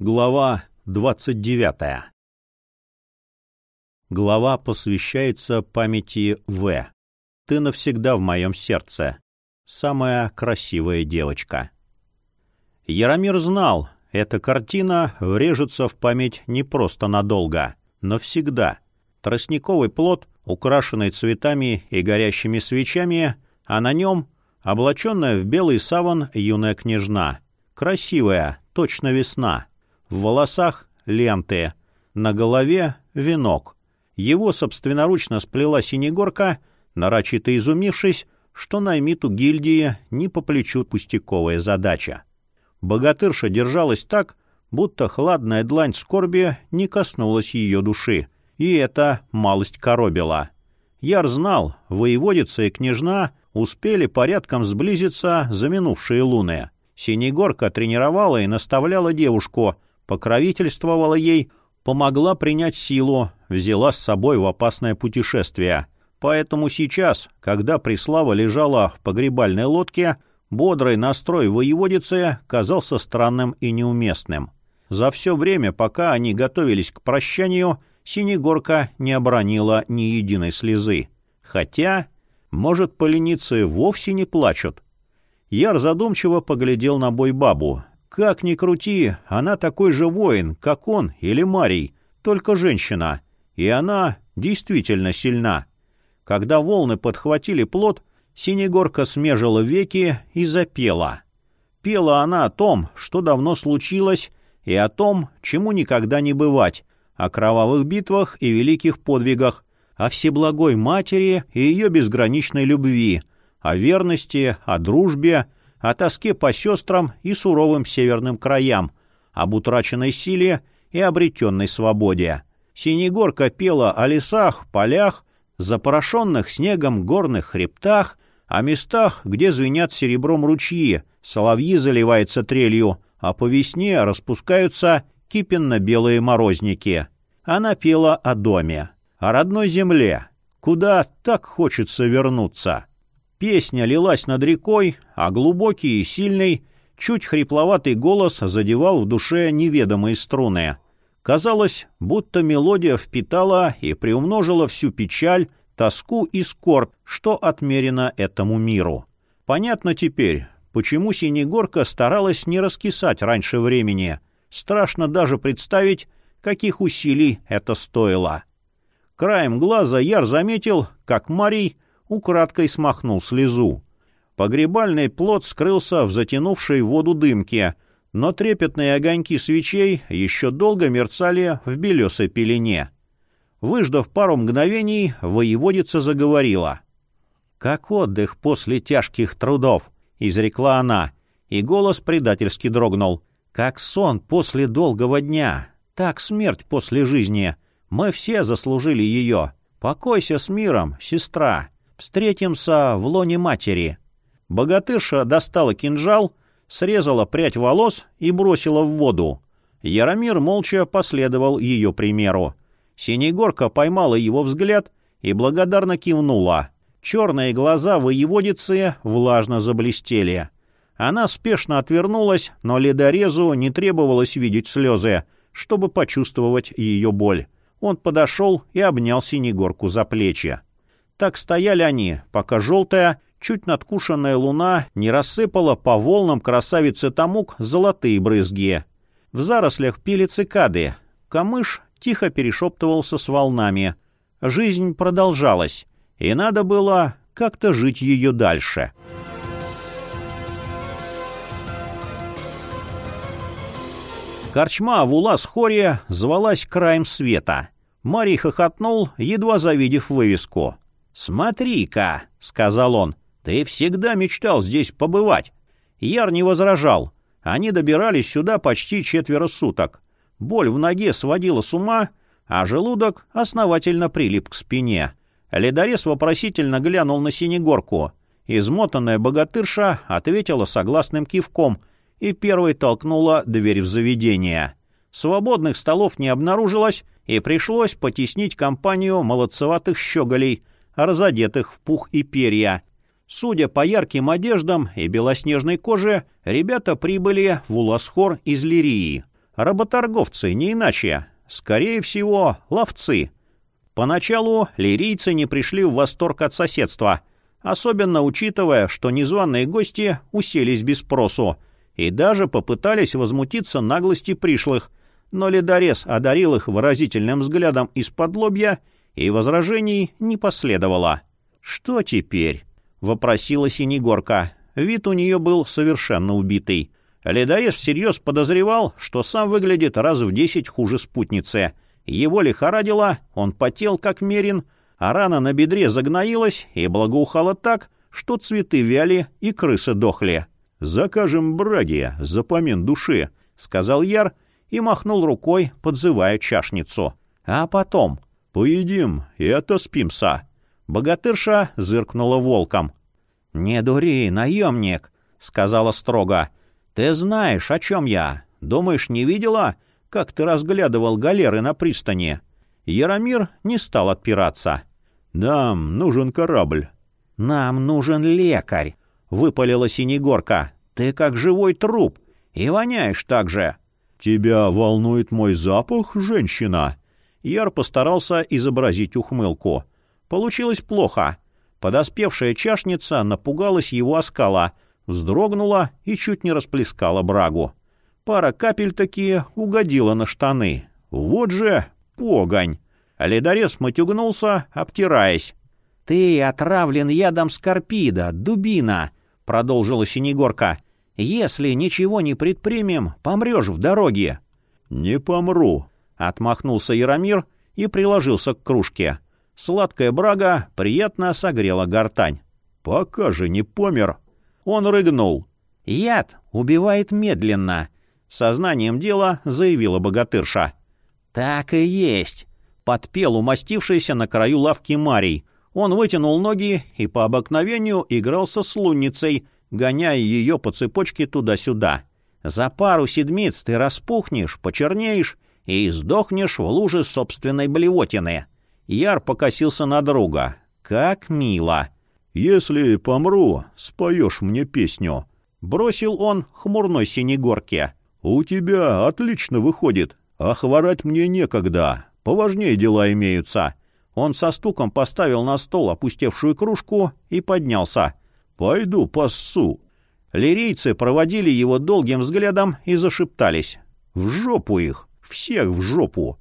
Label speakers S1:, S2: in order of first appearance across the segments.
S1: Глава 29. Глава посвящается памяти В. Ты навсегда в моем сердце. Самая красивая девочка. Яромир знал, эта картина врежется в память не просто надолго, но всегда. Тростниковый плод, украшенный цветами и горящими свечами, а на нем облаченная в белый саван юная княжна. Красивая, точно весна. В волосах — ленты, на голове — венок. Его собственноручно сплела синегорка, нарочито изумившись, что наймиту гильдии не по плечу пустяковая задача. Богатырша держалась так, будто хладная длань скорби не коснулась ее души, и это малость коробила. Яр знал, воеводица и княжна успели порядком сблизиться за минувшие луны. Синегорка тренировала и наставляла девушку — покровительствовала ей, помогла принять силу, взяла с собой в опасное путешествие. Поэтому сейчас, когда Преслава лежала в погребальной лодке, бодрый настрой воеводицы казался странным и неуместным. За все время, пока они готовились к прощанию, Синегорка не обронила ни единой слезы. Хотя, может, поленицы вовсе не плачут. Яр задумчиво поглядел на бой бабу, как ни крути, она такой же воин, как он или Марий, только женщина. И она действительно сильна. Когда волны подхватили плод, Синегорка смежила веки и запела. Пела она о том, что давно случилось, и о том, чему никогда не бывать, о кровавых битвах и великих подвигах, о Всеблагой Матери и ее безграничной любви, о верности, о дружбе, о тоске по сестрам и суровым северным краям, об утраченной силе и обретенной свободе. Синегорка пела о лесах, полях, запорошенных снегом горных хребтах, о местах, где звенят серебром ручьи, соловьи заливаются трелью, а по весне распускаются кипенно-белые морозники. Она пела о доме, о родной земле, куда так хочется вернуться. Песня лилась над рекой, а глубокий и сильный, чуть хрипловатый голос задевал в душе неведомые струны. Казалось, будто мелодия впитала и приумножила всю печаль, тоску и скорбь, что отмерено этому миру. Понятно теперь, почему Синегорка старалась не раскисать раньше времени. Страшно даже представить, каких усилий это стоило. Краем глаза Яр заметил, как Марий украдкой смахнул слезу. Погребальный плод скрылся в затянувшей воду дымке, но трепетные огоньки свечей еще долго мерцали в белесой пелене. Выждав пару мгновений, воеводица заговорила. «Как отдых после тяжких трудов», — изрекла она, и голос предательски дрогнул. «Как сон после долгого дня, так смерть после жизни. Мы все заслужили ее. Покойся с миром, сестра». Встретимся в лоне матери». Богатырша достала кинжал, срезала прядь волос и бросила в воду. Яромир молча последовал ее примеру. Синегорка поймала его взгляд и благодарно кивнула. Черные глаза воеводицы влажно заблестели. Она спешно отвернулась, но ледорезу не требовалось видеть слезы, чтобы почувствовать ее боль. Он подошел и обнял Синегорку за плечи. Так стояли они, пока желтая, чуть надкушенная луна не рассыпала по волнам красавицы Тамук золотые брызги. В зарослях пили цикады. Камыш тихо перешептывался с волнами. Жизнь продолжалась, и надо было как-то жить ее дальше. Корчма в Улас-Хоре звалась «Краем света». Марий хохотнул, едва завидев вывеску. «Смотри-ка», — сказал он, — «ты всегда мечтал здесь побывать». Яр не возражал. Они добирались сюда почти четверо суток. Боль в ноге сводила с ума, а желудок основательно прилип к спине. Ледорез вопросительно глянул на синегорку. Измотанная богатырша ответила согласным кивком и первой толкнула дверь в заведение. Свободных столов не обнаружилось, и пришлось потеснить компанию молодцеватых щеголей — разодетых в пух и перья. Судя по ярким одеждам и белоснежной коже, ребята прибыли в Уласхор из Лирии. Работорговцы, не иначе. Скорее всего, ловцы. Поначалу лирийцы не пришли в восторг от соседства, особенно учитывая, что незваные гости уселись без спросу и даже попытались возмутиться наглости пришлых, но ледорез одарил их выразительным взглядом из-под лобья, и возражений не последовало. «Что теперь?» — вопросила Синегорка. Вид у нее был совершенно убитый. Ледорез всерьез подозревал, что сам выглядит раз в десять хуже спутницы. Его лихорадило, он потел, как мерин, а рана на бедре загноилась и благоухала так, что цветы вяли и крысы дохли. «Закажем браги за помин души», — сказал Яр и махнул рукой, подзывая чашницу. «А потом?» «Поедим и отоспимся». Богатырша зыркнула волком. «Не дури, наемник», — сказала строго. «Ты знаешь, о чем я. Думаешь, не видела, как ты разглядывал галеры на пристани?» Яромир не стал отпираться. «Нам нужен корабль». «Нам нужен лекарь», — выпалила Синегорка. «Ты как живой труп, и воняешь так же». «Тебя волнует мой запах, женщина?» Яр постарался изобразить ухмылку. Получилось плохо. Подоспевшая чашница напугалась его оскала — вздрогнула и чуть не расплескала брагу. Пара капель такие угодила на штаны. Вот же погонь! Ледорез матюгнулся, обтираясь. — Ты отравлен ядом скорпида, дубина! — продолжила Синегорка. — Если ничего не предпримем, помрешь в дороге. — Не помру! — отмахнулся Яромир и приложился к кружке. Сладкая брага приятно согрела гортань. — Пока же не помер, он рыгнул. «Яд убивает медленно», — сознанием дела заявила богатырша. «Так и есть», — подпел умастившийся на краю лавки Марий. Он вытянул ноги и по обыкновению игрался с лунницей, гоняя ее по цепочке туда-сюда. «За пару седмиц ты распухнешь, почернеешь и сдохнешь в луже собственной блевотины». Яр покосился на друга. «Как мило!» «Если помру, споешь мне песню», — бросил он хмурной синегорке. «У тебя отлично выходит, а хворать мне некогда, поважнее дела имеются». Он со стуком поставил на стол опустевшую кружку и поднялся. «Пойду пассу». Лирийцы проводили его долгим взглядом и зашептались. «В жопу их! Всех в жопу!»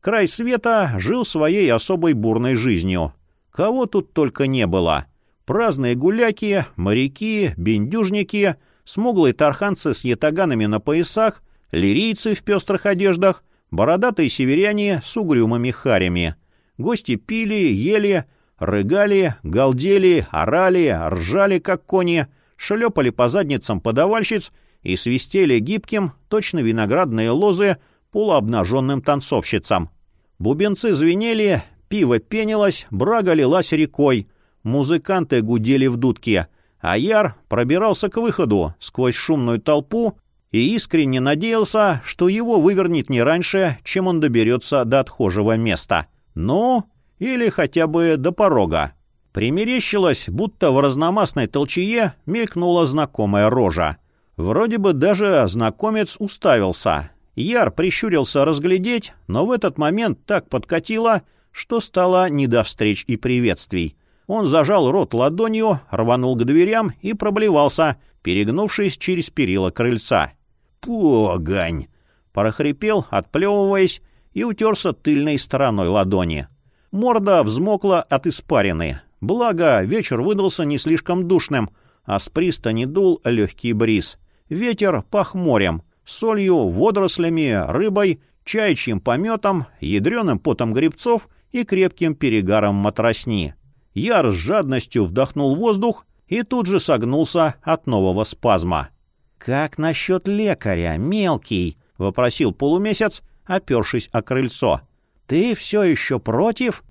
S1: Край света жил своей особой бурной жизнью. Кого тут только не было. Праздные гуляки, моряки, бендюжники, смуглые тарханцы с ятаганами на поясах, лирийцы в пестрых одеждах, бородатые северяне с угрюмыми харями. Гости пили, ели, рыгали, галдели, орали, ржали, как кони, шлепали по задницам подавальщиц и свистели гибким, точно виноградные лозы, полуобнаженным танцовщицам. Бубенцы звенели, пиво пенилось, брага лилась рекой — Музыканты гудели в дудке, а Яр пробирался к выходу сквозь шумную толпу и искренне надеялся, что его вывернет не раньше, чем он доберется до отхожего места. Ну, или хотя бы до порога. Примерещилось, будто в разномастной толчее мелькнула знакомая рожа. Вроде бы даже знакомец уставился. Яр прищурился разглядеть, но в этот момент так подкатило, что стало не до встреч и приветствий. Он зажал рот ладонью, рванул к дверям и проблевался, перегнувшись через перила крыльца. «Погонь!» — прохрипел, отплевываясь, и утерся тыльной стороной ладони. Морда взмокла от испарины. Благо, вечер выдался не слишком душным, а с пристани дул легкий бриз. Ветер пах морем, солью, водорослями, рыбой, чайчьим пометом, ядреным потом грибцов и крепким перегаром матросни. Яр с жадностью вдохнул воздух и тут же согнулся от нового спазма. «Как насчет лекаря, мелкий?» — вопросил полумесяц, опершись о крыльцо. «Ты все еще против?»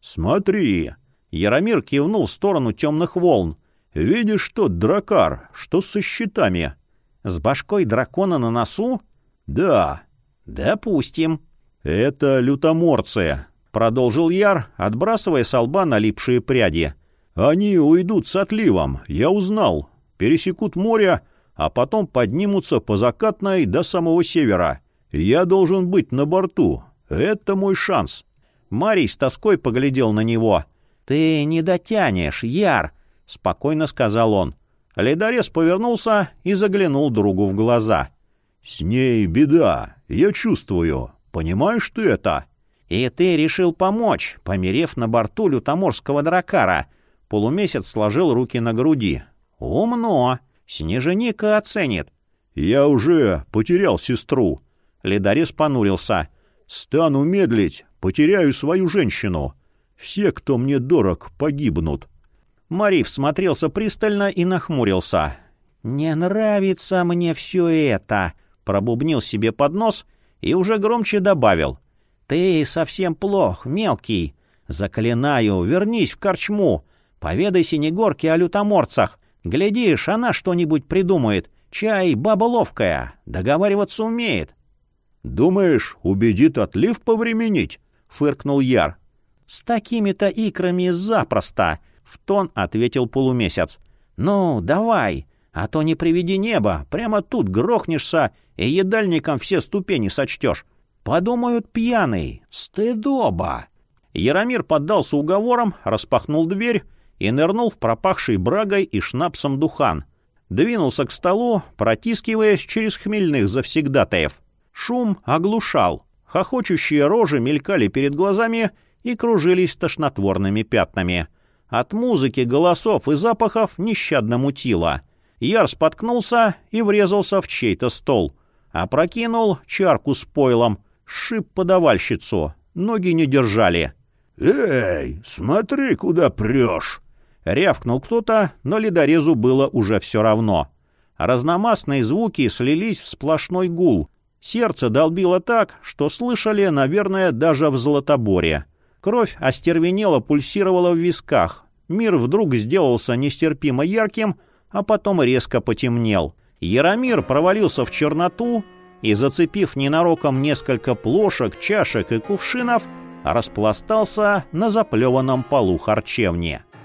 S1: «Смотри!» — Яромир кивнул в сторону темных волн. «Видишь тот дракар, что со щитами?» «С башкой дракона на носу?» «Да». «Допустим». «Это лютоморцы продолжил Яр, отбрасывая с лба налипшие пряди. «Они уйдут с отливом, я узнал. Пересекут море, а потом поднимутся по закатной до самого севера. Я должен быть на борту. Это мой шанс. Марий с тоской поглядел на него. «Ты не дотянешь, Яр», — спокойно сказал он. Ледорез повернулся и заглянул другу в глаза. «С ней беда, я чувствую. Понимаешь ты это?» «И ты решил помочь, померев на борту лютоморского дракара». Полумесяц сложил руки на груди. «Умно. Снеженика оценит». «Я уже потерял сестру». Ледорез понурился. «Стану медлить, потеряю свою женщину. Все, кто мне дорог, погибнут». Марив смотрелся пристально и нахмурился. «Не нравится мне все это», — пробубнил себе под нос и уже громче добавил. «Ты совсем плох, мелкий. Заклинаю, вернись в корчму. Поведай Синегорке о лютоморцах. Глядишь, она что-нибудь придумает. Чай, баба ловкая, договариваться умеет». «Думаешь, убедит отлив повременить?» — фыркнул Яр. «С такими-то икрами запросто», — в тон ответил полумесяц. «Ну, давай, а то не приведи небо, прямо тут грохнешься и едальником все ступени сочтешь. Подумают пьяный, стыдоба». Яромир поддался уговорам, распахнул дверь и нырнул в пропахший брагой и шнапсом духан. Двинулся к столу, протискиваясь через хмельных завсегдатаев. Шум оглушал. Хохочущие рожи мелькали перед глазами и кружились тошнотворными пятнами. От музыки, голосов и запахов нещадно мутило. Яр споткнулся и врезался в чей-то стол. Опрокинул чарку с пойлом, шип подавальщицу. Ноги не держали. «Эй, смотри, куда прешь!» Рявкнул кто-то, но ледорезу было уже все равно. Разномастные звуки слились в сплошной гул. Сердце долбило так, что слышали, наверное, даже в Златоборе. Кровь остервенело пульсировала в висках. Мир вдруг сделался нестерпимо ярким, а потом резко потемнел. Яромир провалился в черноту и, зацепив ненароком несколько плошек, чашек и кувшинов, распластался на заплеванном полу харчевни.